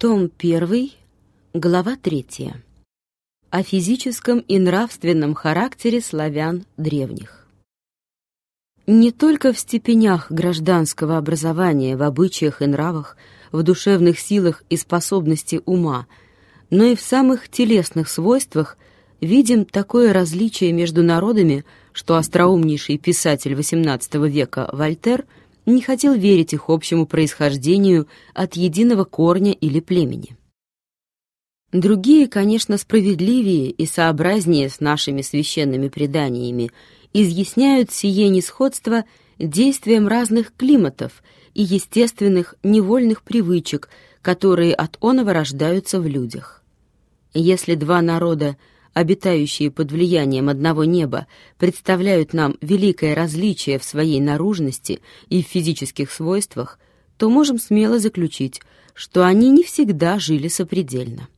Том 1, глава 3. О физическом и нравственном характере славян древних. Не только в степенях гражданского образования, в обычаях и нравах, в душевных силах и способности ума, но и в самых телесных свойствах видим такое различие между народами, что остроумнейший писатель XVIII века Вольтер – не хотел верить их общему происхождению от единого корня или племени. Другие, конечно, справедливее и сообразнее с нашими священными преданиями, изъясняют сие несходство действием разных климатов и естественных невольных привычек, которые от оного рождаются в людях. Если два народа обитающие под влиянием одного неба, представляют нам великое различие в своей наружности и в физических свойствах, то можем смело заключить, что они не всегда жили сопредельно.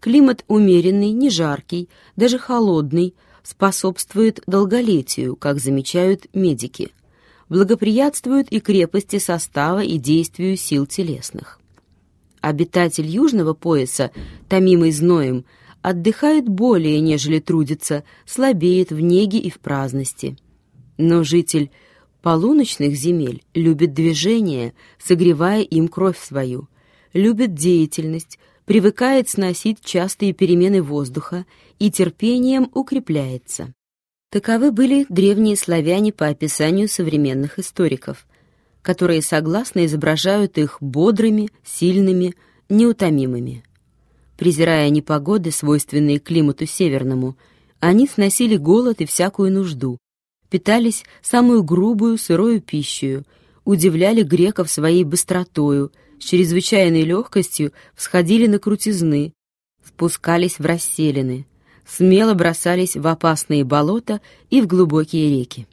Климат умеренный, не жаркий, даже холодный, способствует долголетию, как замечают медики, благоприятствует и крепости состава и действию сил телесных. Обитатель южного пояса, томимый зноем, отдыхает более, нежели трудится, слабеет в неге и в праздности. Но житель полуночных земель любит движение, согревая им кровь свою, любит деятельность, привыкает сносить частые перемены воздуха и терпением укрепляется. Таковы были древние славяне по описанию современных историков, которые согласно изображают их бодрыми, сильными, неутомимыми. Презирая непогоды, свойственные климату северному, они сносили голод и всякую нужду, питались самую грубую сырую пищей, удивляли греков своей быстротою, с чрезвычайной легкостью всходили на крутизны, спускались в расселины, смело бросались в опасные болота и в глубокие реки.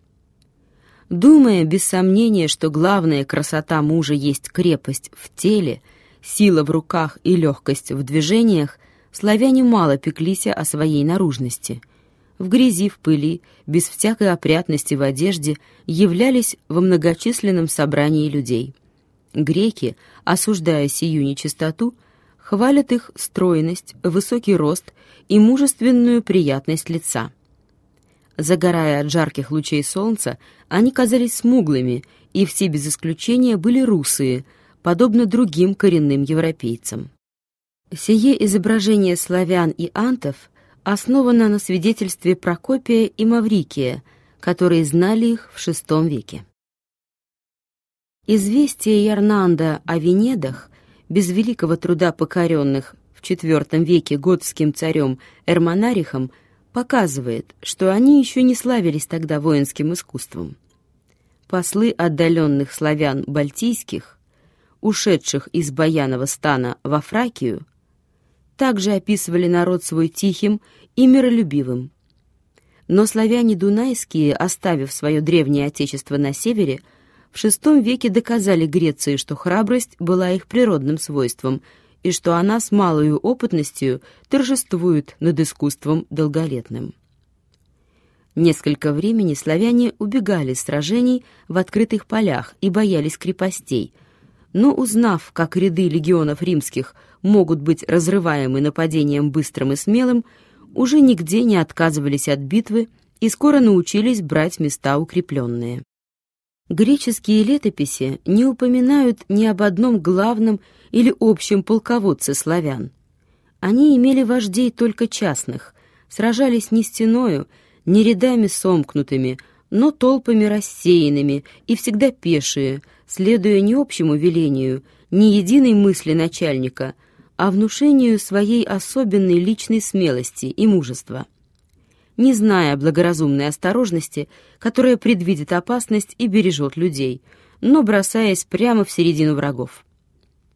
Думая, без сомнения, что главная красота мужа есть крепость в теле — сила в руках и легкость в движениях, славяне мало пеклись о своей наружности. В грязи, в пыли, без всякой опрятности в одежде являлись во многочисленном собрании людей. Греки, осуждая сию нечистоту, хвалят их стройность, высокий рост и мужественную приятность лица. Загорая от жарких лучей солнца, они казались смуглыми, и все без исключения были русые – подобно другим коренным европейцам. Сие изображение славян и антов основано на свидетельстве Прокопия и Маврикия, которые знали их в VI веке. Известие Ярнанда о Венедах, без великого труда покоренных в IV веке готским царем Эрмонарихом, показывает, что они еще не славились тогда воинским искусством. Послы отдаленных славян бальтийских ушедших из Баянова стана во Фракию, также описывали народ свой тихим и миролюбивым. Но славяне дунайские, оставив свое древнее отечество на севере, в VI веке доказали Греции, что храбрость была их природным свойством и что она с малою опытностью торжествует над искусством долголетным. Несколько времени славяне убегали с сражений в открытых полях и боялись крепостей – но узнав, как ряды легионов римских могут быть разрываемы нападением быстрым и смелым, уже нигде не отказывались от битвы и скоро научились брать места укрепленные. Греческие летописи не упоминают ни об одном главном или общем полководце славян. Они имели вождей только частных, сражались не стеною, не рядами сомкнутыми, но толпами рассеянными и всегда пешие, следуя не общему велению, не единой мысли начальника, а внушению своей особенной личной смелости и мужества. Не зная благоразумной осторожности, которая предвидит опасность и бережет людей, но бросаясь прямо в середину врагов.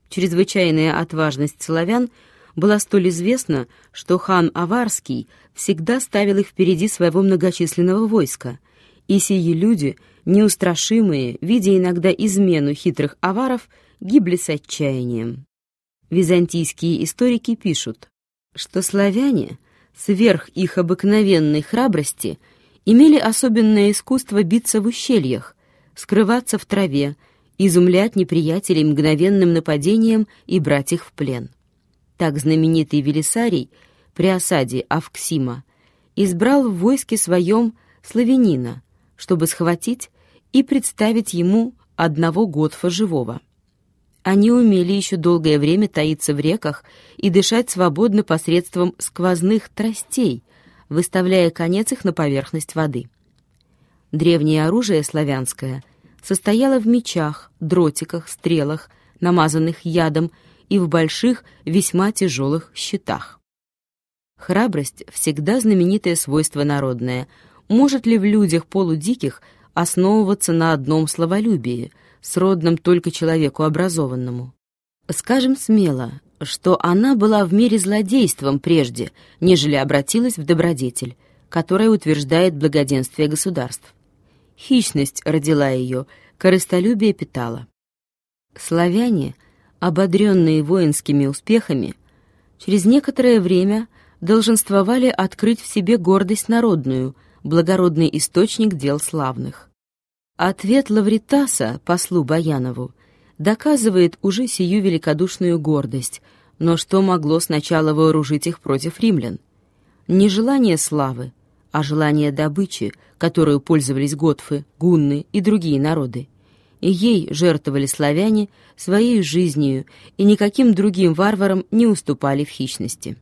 Чрезвычайная отважность славян была столь известна, что хан Аварский всегда ставил их впереди своего многочисленного войска, и сии люди — неустрашимые, видя иногда измену хитрых аваров, гибли с отчаянием. Византийские историки пишут, что славяне, сверх их обыкновенной храбрости, имели особенное искусство биться в ущельях, скрываться в траве изумлять неприятелей мгновенным нападением и брать их в плен. Так знаменитый Велисарий при осаде Авксима избрал в войске своем славянина, чтобы схватить и представить ему одного Готфа живого. Они умели еще долгое время таиться в реках и дышать свободно посредством сквозных тростей, выставляя конец их на поверхность воды. Древнее оружие славянское состояло в мечах, дротиках, стрелах, намазанных ядом и в больших, весьма тяжелых щитах. Храбрость — всегда знаменитое свойство народное. Может ли в людях полудиких основываться на одном словолюбии — сродным только человеку образованному. Скажем смело, что она была в мире злодейством прежде, нежели обратилась в добродетель, которая утверждает благоденствие государств. Хищность родила ее, корыстолюбие питала. Славяне, ободренные воинскими успехами, через некоторое время долженствовали открыть в себе гордость народную, благородный источник дел славных. Ответ Лавритаса послу Баянову доказывает уже сию великодушную гордость, но что могло сначала вооружить их против римлян? Не желание славы, а желание добычи, которую пользовались готфы, гунны и другие народы. Ей жертвовали славяне своей жизнью и никаким другим варварам не уступали в хищности.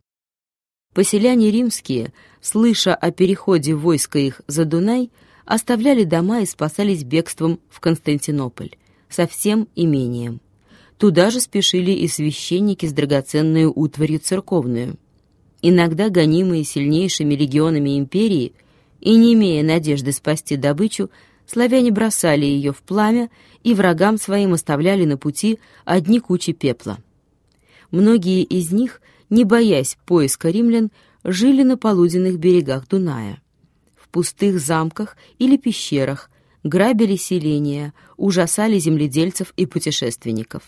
Поселяне римские, слыша о переходе войска их за Дунай, оставляли дома и спасались бегством в Константинополь со всем имением. Туда же спешили и священники с драгоценной утварью церковную. Иногда гонимые сильнейшими легионами империи и не имея надежды спасти добычу, славяне бросали ее в пламя и врагам своим оставляли на пути одни кучи пепла. Многие из них, не боясь поиска римлян, жили на полуденных берегах Дуная пустых замках или пещерах, грабили селения, ужасали земледельцев и путешественников.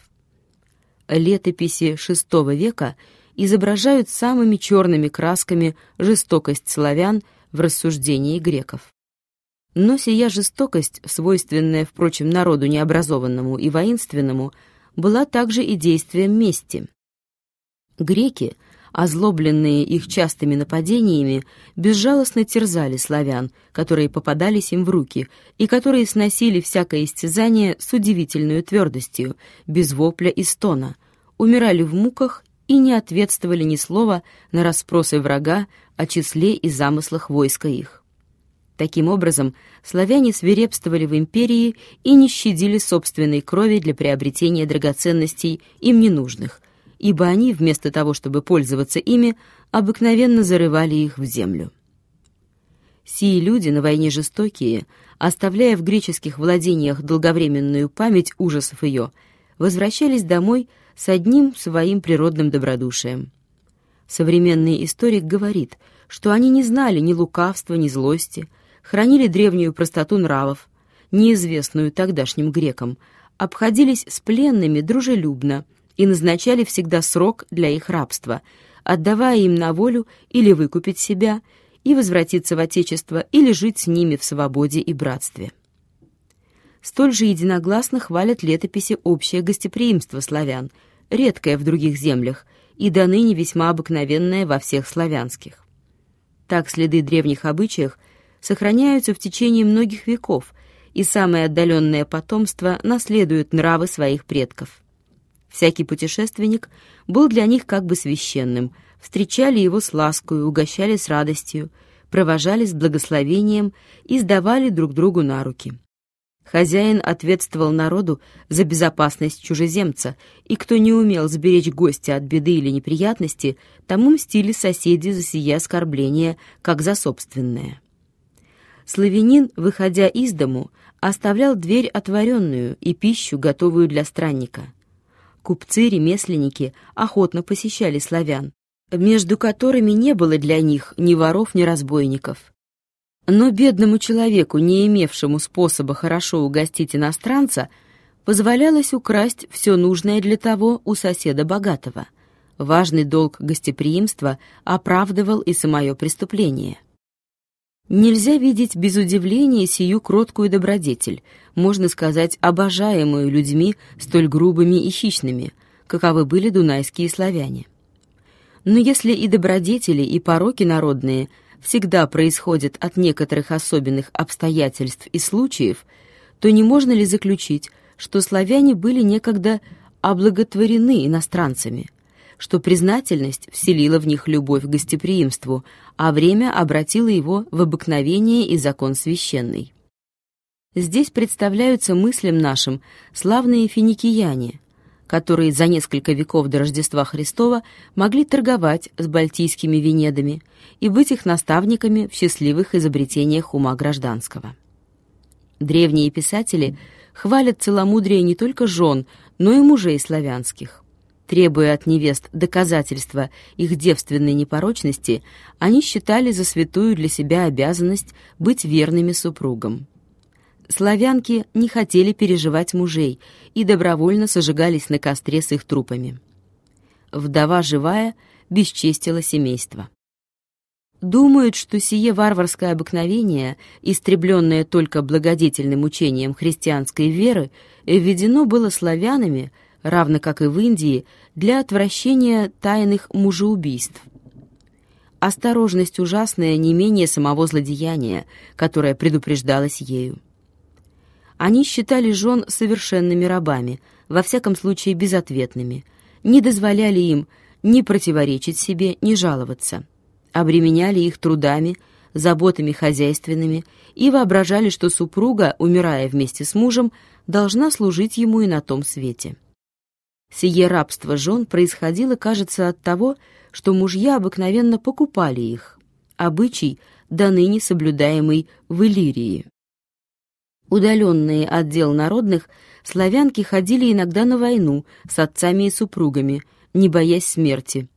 Летописи VI века изображают самыми черными красками жестокость славян в рассуждении греков. Но сия жестокость, свойственная, впрочем, народу необразованному и воинственному, была также и действием мести. Греки озлобленные их частыми нападениями, безжалостно терзали славян, которые попадались им в руки, и которые сносили всякое истязание с удивительной твердостью, без вопля и стона, умирали в муках и не ответствовали ни слова на расспросы врага о числе и замыслах войска их. Таким образом, славяне свирепствовали в империи и не щадили собственной крови для приобретения драгоценностей им ненужных, ибо они, вместо того, чтобы пользоваться ими, обыкновенно зарывали их в землю. Сии люди на войне жестокие, оставляя в греческих владениях долговременную память ужасов ее, возвращались домой с одним своим природным добродушием. Современный историк говорит, что они не знали ни лукавства, ни злости, хранили древнюю простоту нравов, неизвестную тогдашним грекам, обходились с пленными дружелюбно, и назначали всегда срок для их рабства, отдавая им на волю или выкупить себя и возвратиться в Отечество или жить с ними в свободе и братстве. Столь же единогласно хвалят летописи общее гостеприимство славян, редкое в других землях и до ныне весьма обыкновенное во всех славянских. Так следы древних обычаев сохраняются в течение многих веков, и самое отдаленное потомство наследует нравы своих предков. Всякий путешественник был для них как бы священным, встречали его с ласкою, угощали с радостью, провожали с благословением и сдавали друг другу на руки. Хозяин ответствовал народу за безопасность чужеземца, и кто не умел сберечь гостя от беды или неприятности, тому мстили соседи за сие оскорбление, как за собственное. Славянин, выходя из дому, оставлял дверь отворенную и пищу, готовую для странника. Купцы, ремесленники охотно посещали славян, между которыми не было для них ни воров, ни разбойников. Но бедному человеку, не имевшему способа хорошо угостить иностранца, позволялось украсть все нужное для того у соседа богатого. Важный долг гостеприимства оправдывал и самое преступление. Нельзя видеть без удивления сию кроткую добродетель, можно сказать, обожаемую людьми столь грубыми и хищными, каковы были дунайские славяне. Но если и добродетели, и пороки народные всегда происходят от некоторых особенных обстоятельств и случаев, то не можно ли заключить, что славяне были некогда облаготворены иностранцами, что признательность вселила в них любовь к гостеприимству, а время обратило его в обыкновение и закон священный. Здесь представляются мыслям нашим славные финикияне, которые за несколько веков до Рождества Христова могли торговать с бальтийскими венедами и быть их наставниками в счастливых изобретениях ума гражданского. Древние писатели хвалят целомудрие не только жен, но и мужей славянских. Требуя от невест доказательства их девственной непорочности, они считали за святую для себя обязанность быть верными супругам. Славянки не хотели переживать мужей и добровольно сожигались на костре с их трупами. Вдова живая бесчестила семейство. Думают, что сие варварское обыкновение, истребленное только благодетельным учением христианской веры, введено было славянами – равно как и в Индии, для отвращения тайных мужеубийств. Осторожность ужасная не менее самого злодеяния, которое предупреждалось ею. Они считали жен совершенными рабами, во всяком случае безответными, не дозволяли им ни противоречить себе, ни жаловаться, обременяли их трудами, заботами хозяйственными и воображали, что супруга, умирая вместе с мужем, должна служить ему и на том свете. Сие рабство жен происходило, кажется, от того, что мужья обыкновенно покупали их, обычай, до ныне соблюдаемый в Иллирии. Удаленные от дел народных, славянки ходили иногда на войну с отцами и супругами, не боясь смерти.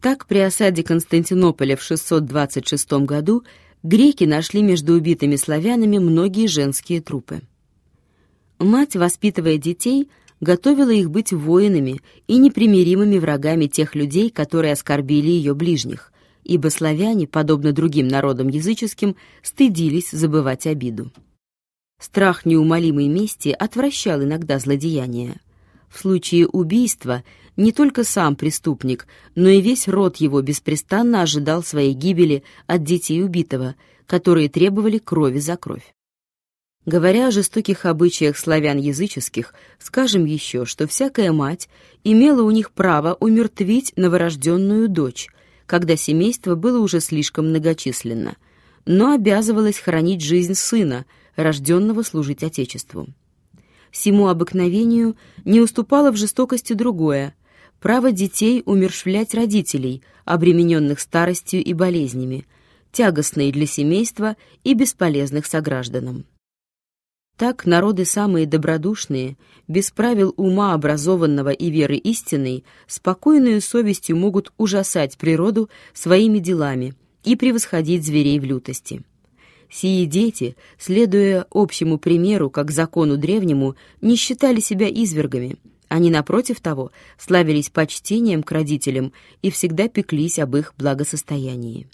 Так при осаде Константинополя в 626 году греки нашли между убитыми славянами многие женские трупы. Мать, воспитывая детей, готовила их быть воинами и непримиримыми врагами тех людей, которые оскорбили ее ближних, ибо славяне, подобно другим народам языческим, стыдились забывать обиду. Страх неумолимой мести отвращал иногда злодеяния. В случае убийства не только сам преступник, но и весь род его беспрестанно ожидал своей гибели от детей убитого, которые требовали крови за кровь. Говоря о жестоких обычаях славян языческих, скажем еще, что всякая мать имела у них право умертвить новорожденную дочь, когда семейство было уже слишком многочисленно, но обязывалась хранить жизнь сына, рожденного служить Отечеству. Сему обыкновению не уступало в жестокости другое — право детей умершвлять родителей, обремененных старостью и болезнями, тягостные для семейства и бесполезных согражданам. Так народы самые добродушные, без правил ума образованного и веры истинной, спокойную совестью могут ужасать природу своими делами и превосходить зверей в лютости. Сии дети, следуя общему примеру, как закону древнему, не считали себя извергами. Они, напротив того, славились почтением к родителям и всегда пеклись об их благосостоянии.